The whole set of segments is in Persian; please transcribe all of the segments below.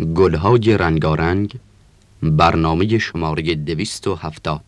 گلهای رنگارنگ برنامه شماره دویست و هفتاد.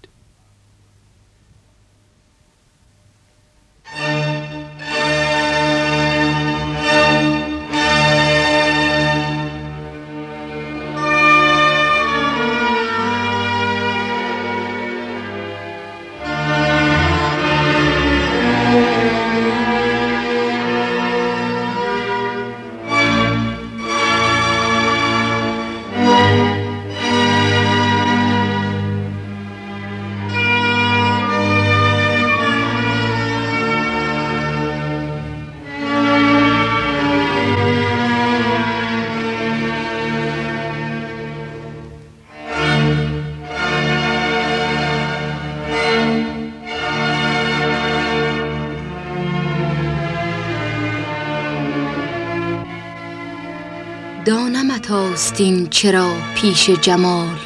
چرا پیش جمال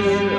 was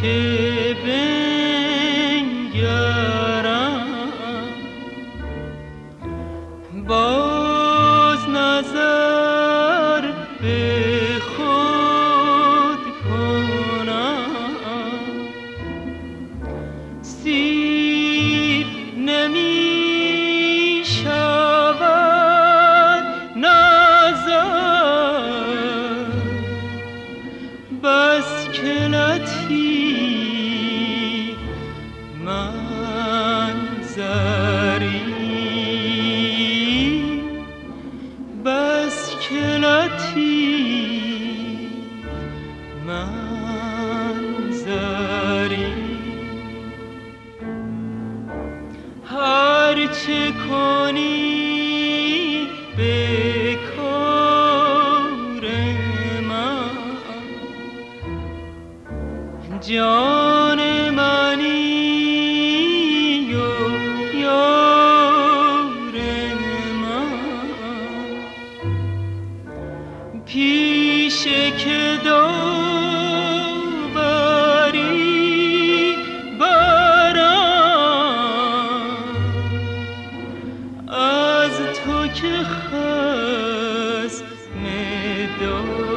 keeping که خست دار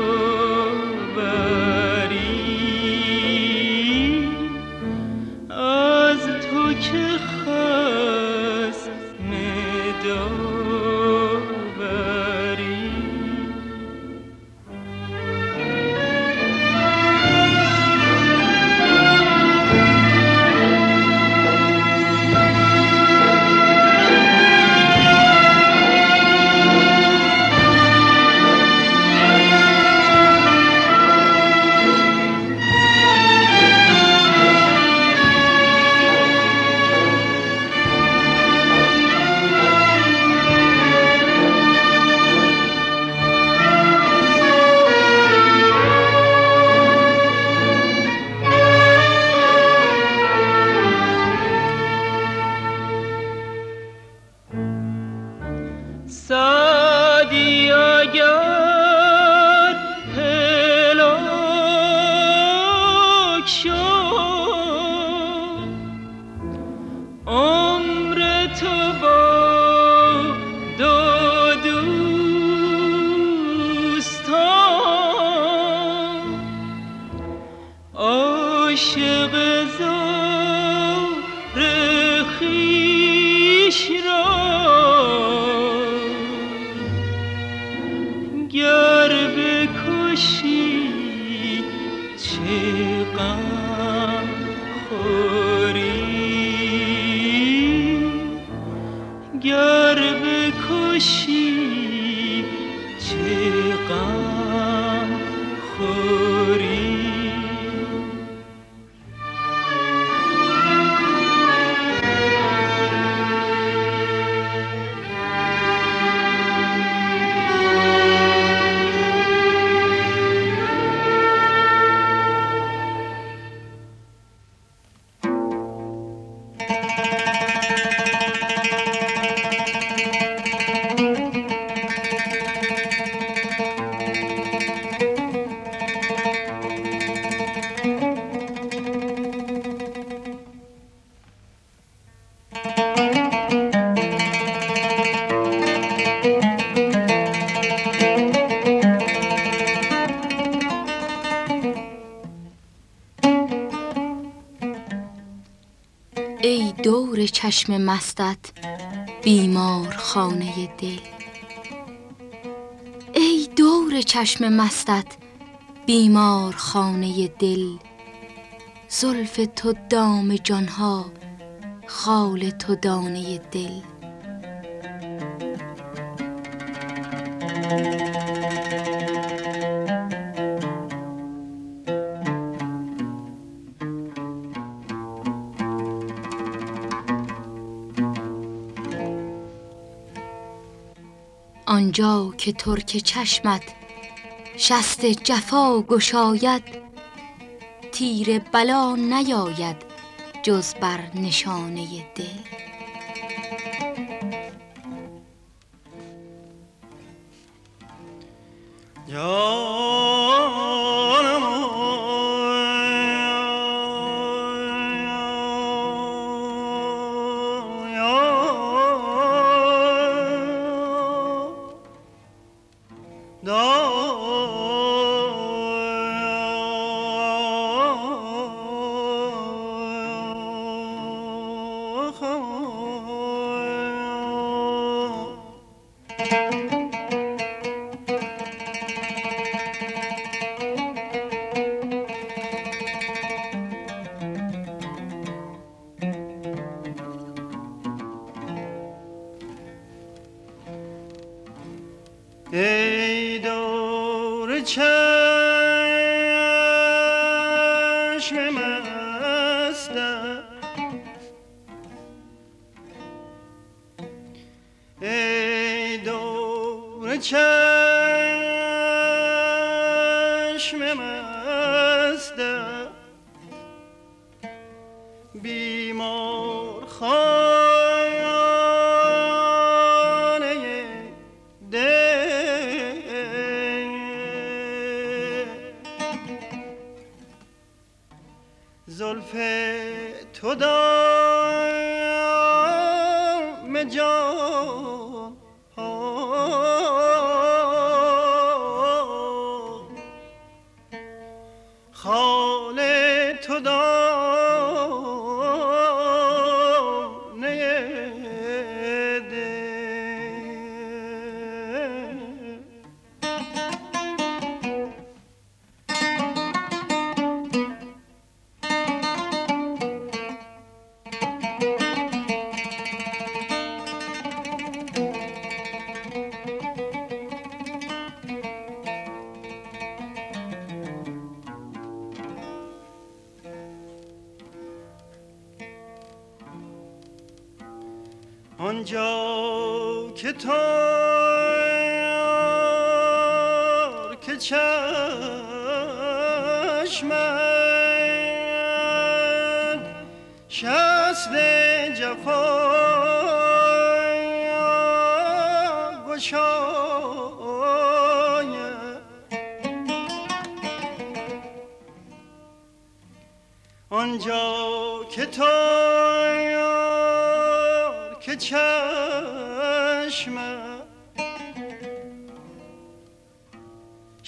می‌بری چشم مستت بیمار خانه دل. ای دور چشم مستت بیمار خانه دل. زلف تو دام جانها خال تو دانه دل. آنجا که ترک چشمت شست جفا گشاید تیر بلا نیاید جز بر نشانه دل. خو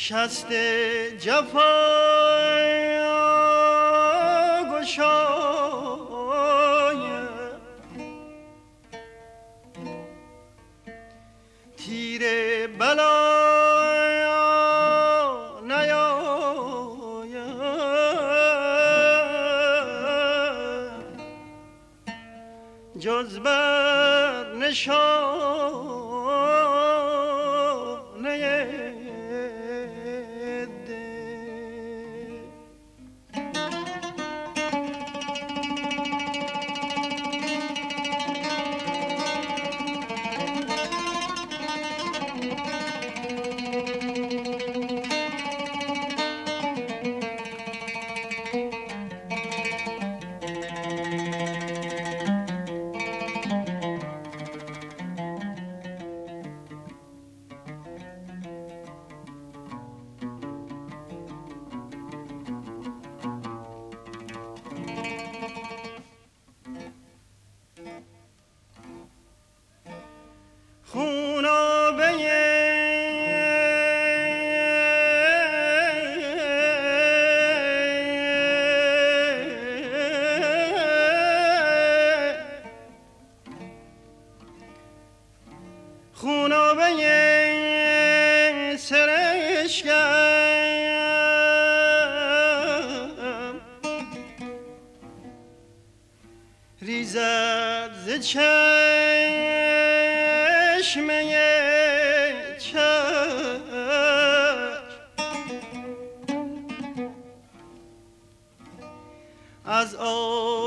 شست جفا گشایم تیر بلا نیایم جز بر نشان ریزد ز چشمه چشم. از آن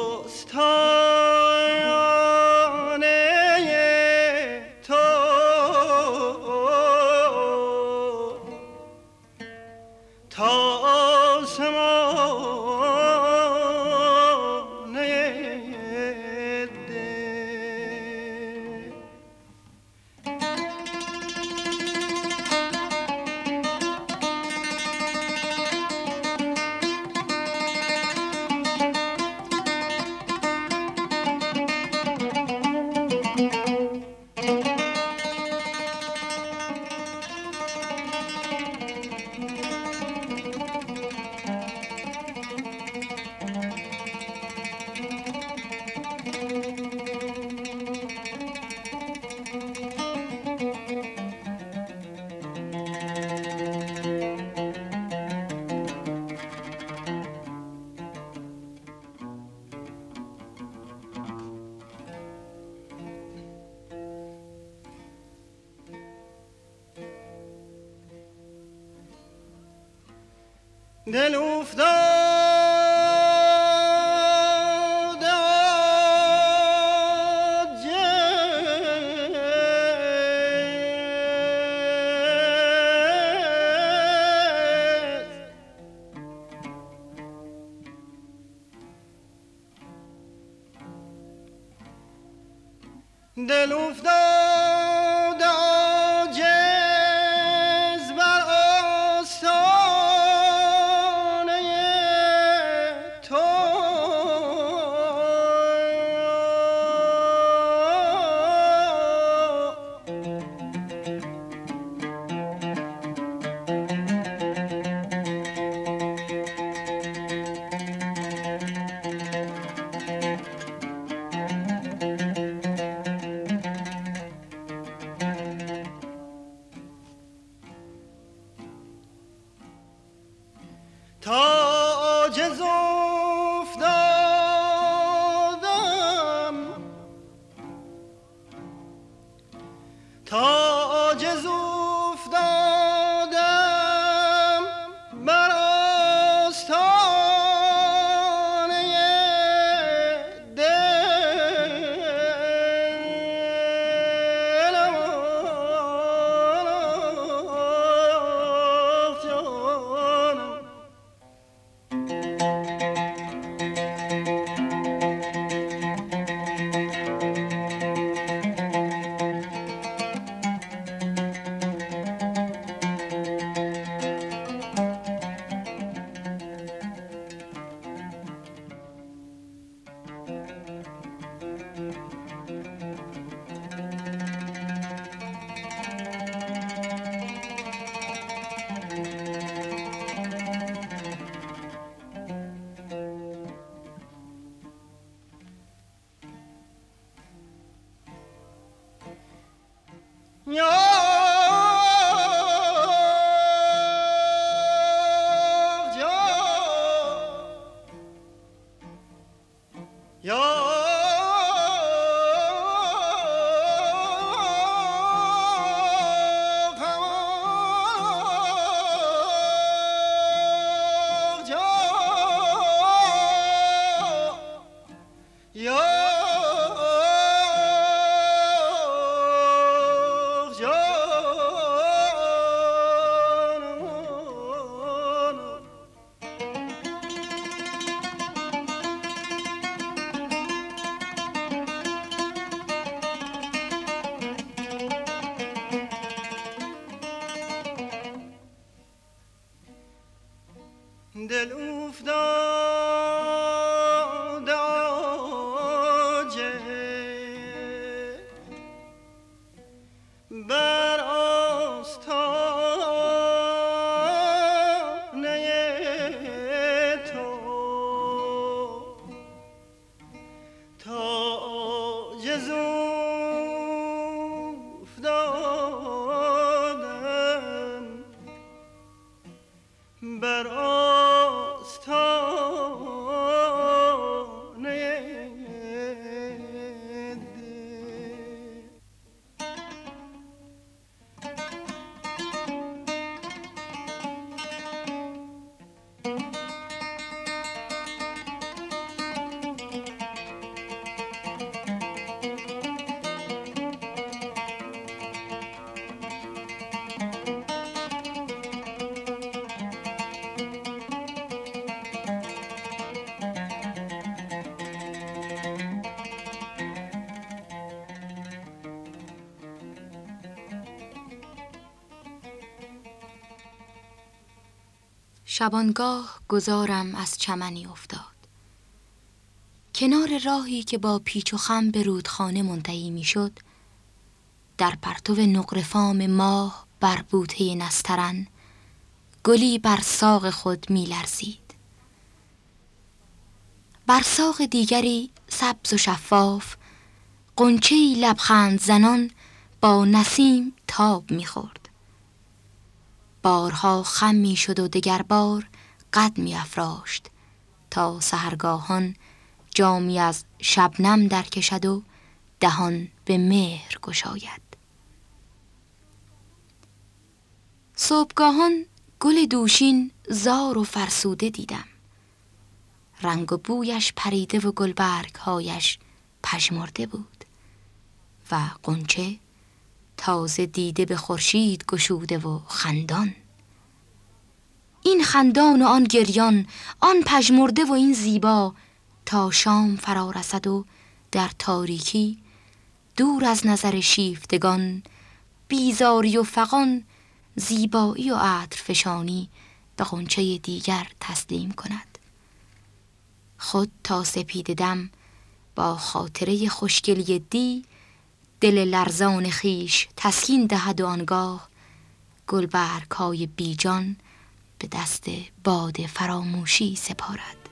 دل افتاد شبانگاه گذارم از چمنی افتاد. کنار راهی که با پیچ و خم به رودخانه منتهی می‌شد در پرتو نقرفام ماه بر بوته نسترن گلی بر ساق خود می لرزید بر ساق دیگری سبز و شفاف قنچه‌ای لبخند زنان با نسیم تاب می‌خورد. بارها خم می شد و دگر بار قد می افراشت تا سهرگاهان جامی از شبنم در کشد و دهان به مهر گشاید. صبحگاهان گل دوشین زار و فرسوده دیدم. رنگ و بویش پریده و گلبرگ هایش پژمرده بود و قنچه تازه دیده به خورشید گشوده و خندان. این خندان و آن گریان آن پژمرده و این زیبا تا شام فرا رسد و در تاریکی دور از نظر شیفتگان بیزاری و فقان زیبایی و عطر فشانی به قنچه دیگر تسلیم کند. خود تا سپید دم با خاطره خوشگلی دی دل لرزان خیش تسکین دهد و آنگاه گلبرگ های بیجان به دست باد فراموشی سپارد.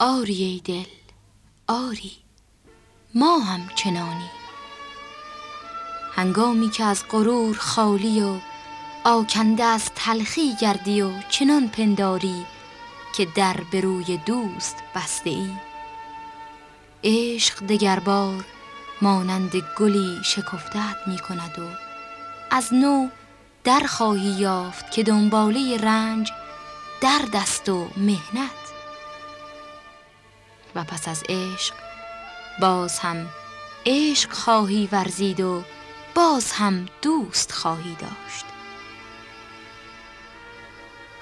آری دل آری ما هم چنانی. هنگامی که از غرور خالی و آکنده از تلخی گردی و چنان پنداری که در به روی دوست بسته ای. عشق دگربار مانند گلی شکفتت می کند و از نو در خواهی یافت که دنباله رنج در دست و مهنت. و پس از عشق باز هم عشق خواهی ورزید و باز هم دوست خواهی داشت.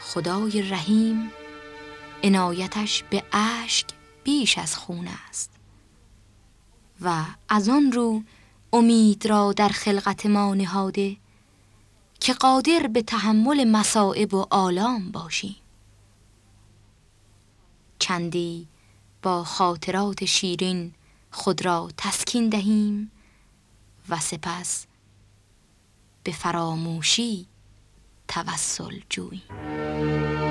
خدای رحیم عنایتش به اشک بیش از خون است و از آن رو امید را در خلقت ما نهاده که قادر به تحمل مصائب و آلام باشیم. چندی با خاطرات شیرین خود را تسکین دهیم و سپس به فراموشی توسل جوییم.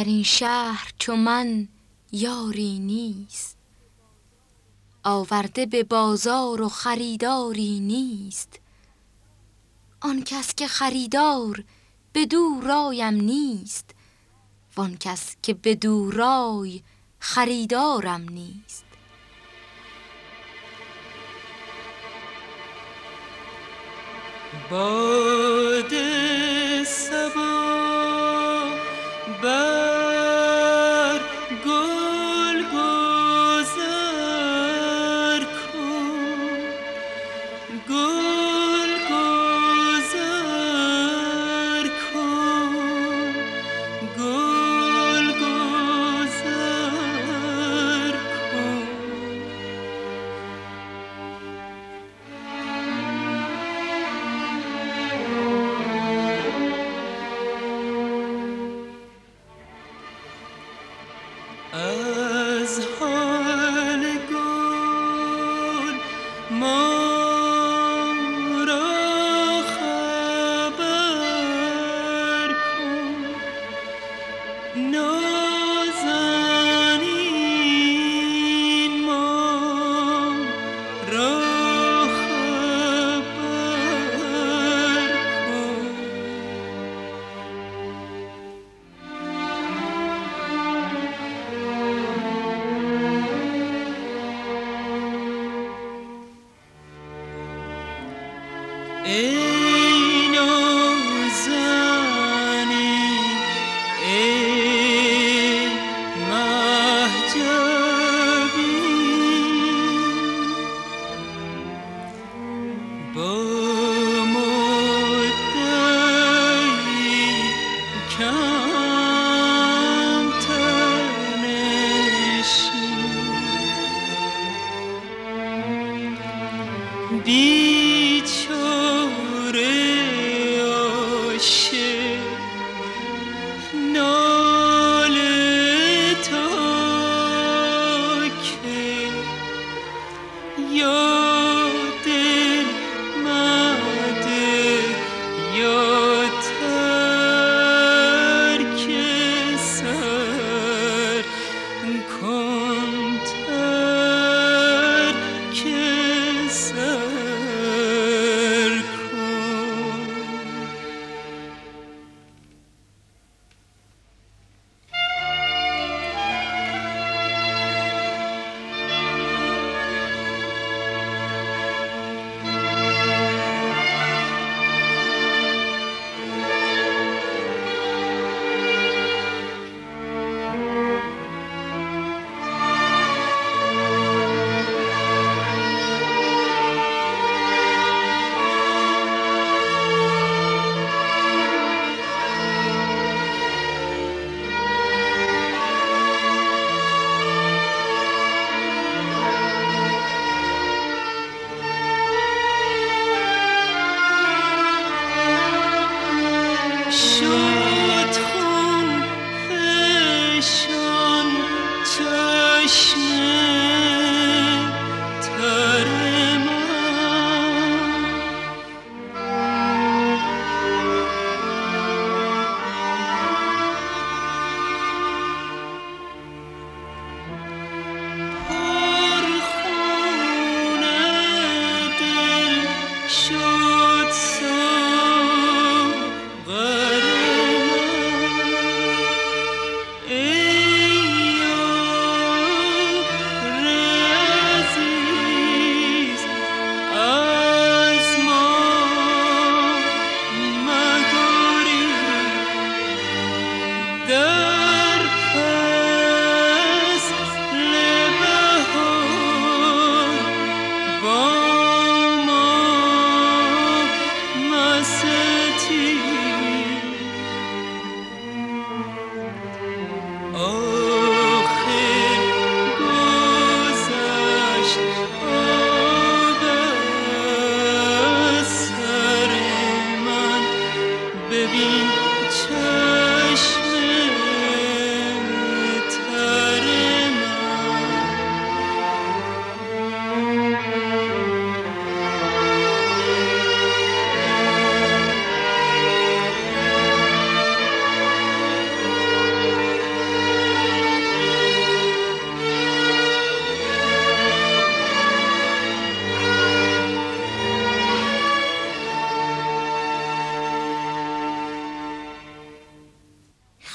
در این شهر چو من یاری نیست. آورده به بازار و خریداری نیست. آن کس که خریدار به دو رایم نیست. وان کس که به دو رای خریدارم نیست. باد سبا بر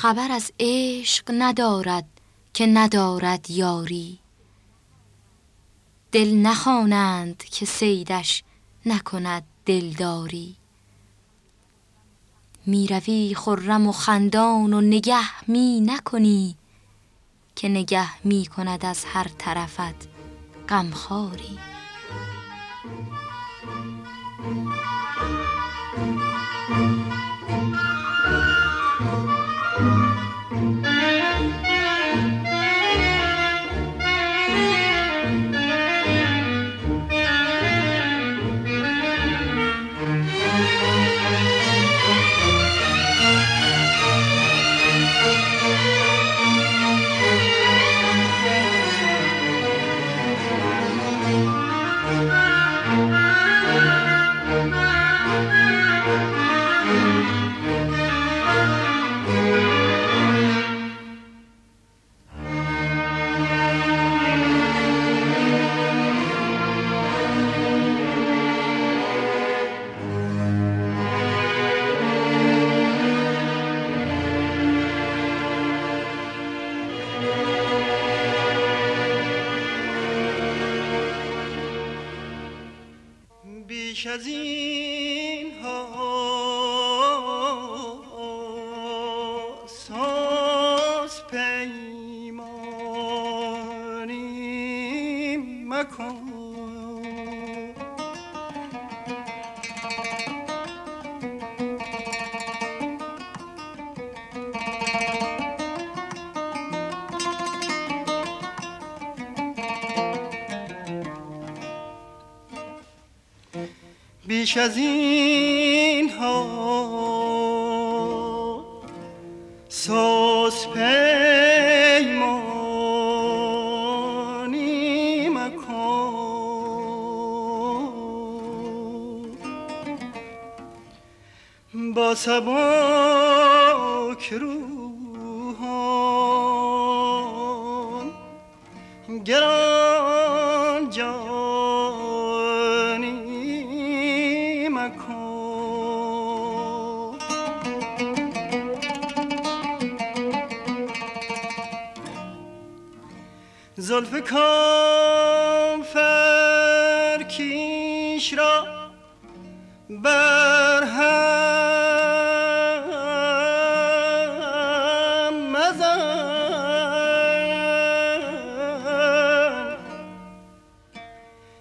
خبر از عشق ندارد که ندارد یاری. دل نخوانند که سیدش نکند دلداری. می‌روی خرم و خندان و نگه می نکنی که نگه می کند از هر طرفت غمخواری. بیش از این ها ساز پیمانی مکن. با سباک روحان گران جان. زلف کافر کیش را بر هم مزن.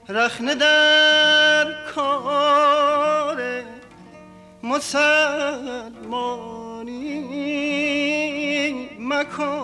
رخنه در کار مسلمانی مکن.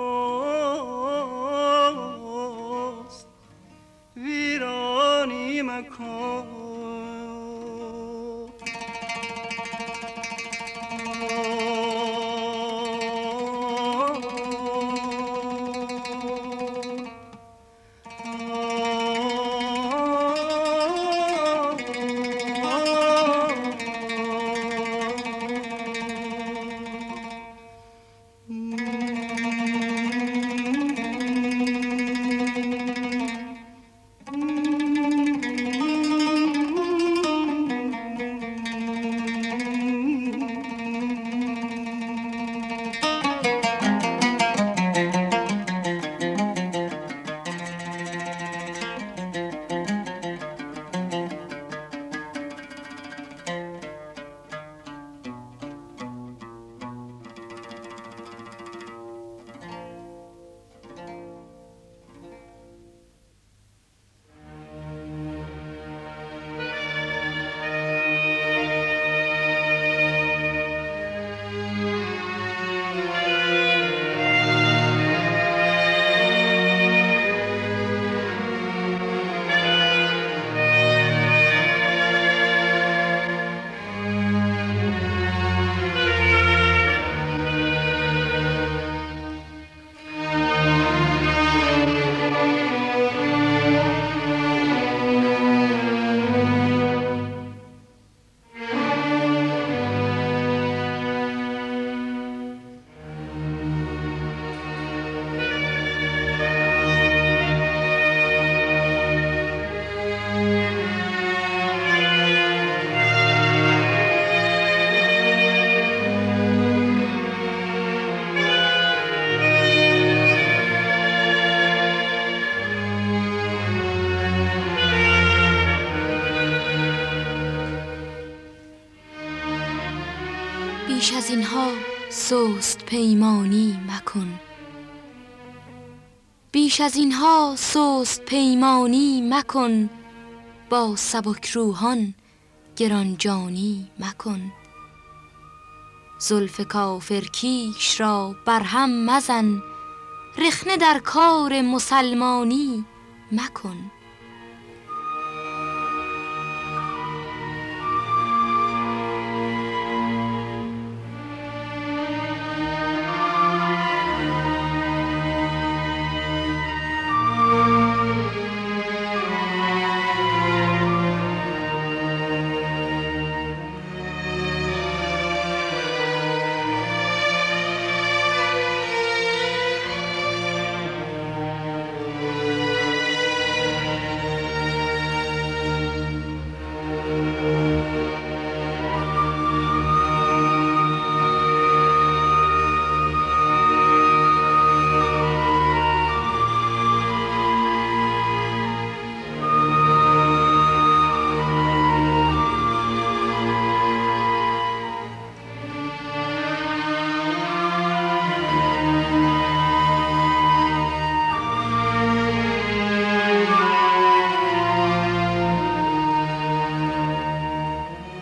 اینها سست پیمانی مکن. بیش از اینها سست پیمانی مکن. با سبک روحان گرانجانی مکن. زلف کافر کیش را برهم مزن. رخنه در کار مسلمانی مکن.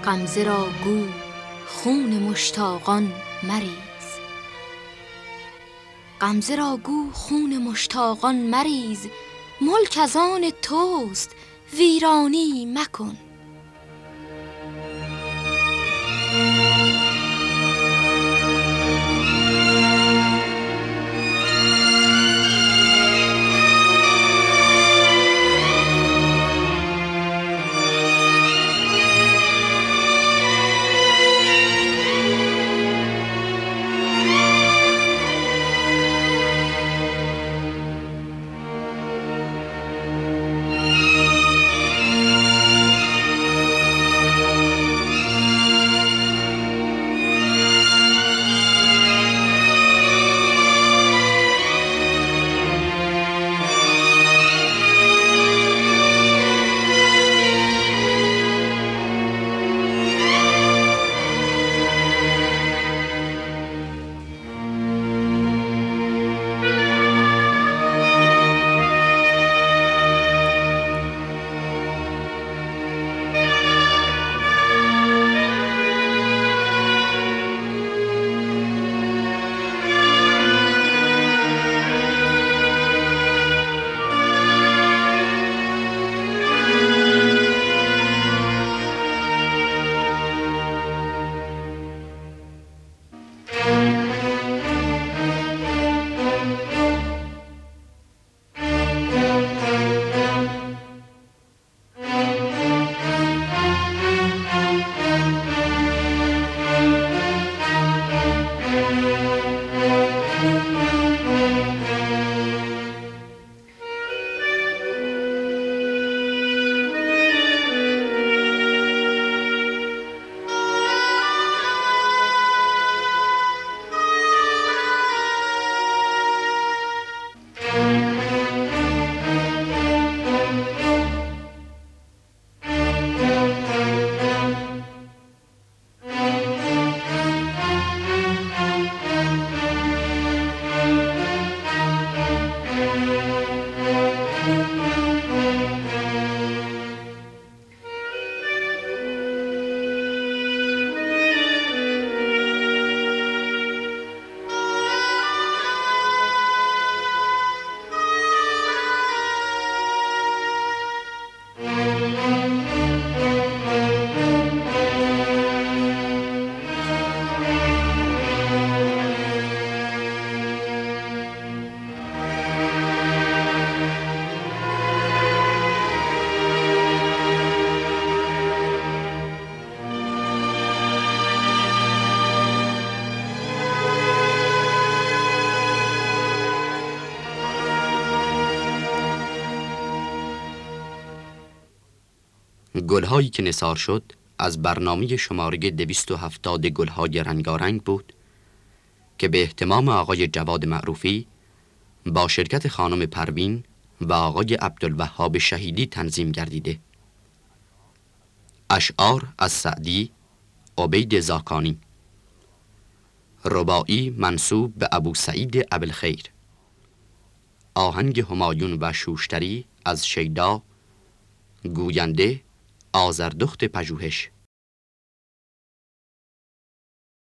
غمزه را گو خون مشتاقان مریز. غمزه را گو خون مشتاقان مریز. ملک از آن توست ویرانی مکن. گلهایی که نصار شد از برنامه شماره 270 گلهای رنگارنگ بود که به احتمام آقای جواد معروفی با شرکت خانم پروین و آقای عبدالوهاب شهیدی تنظیم گردیده. اشعار از سعدی عبید زاکانی. ربایی منصوب به ابو سعید ابوالخیر. آهنگ همایون و شوشتری از شیدا گوینده آزردخت پژوهش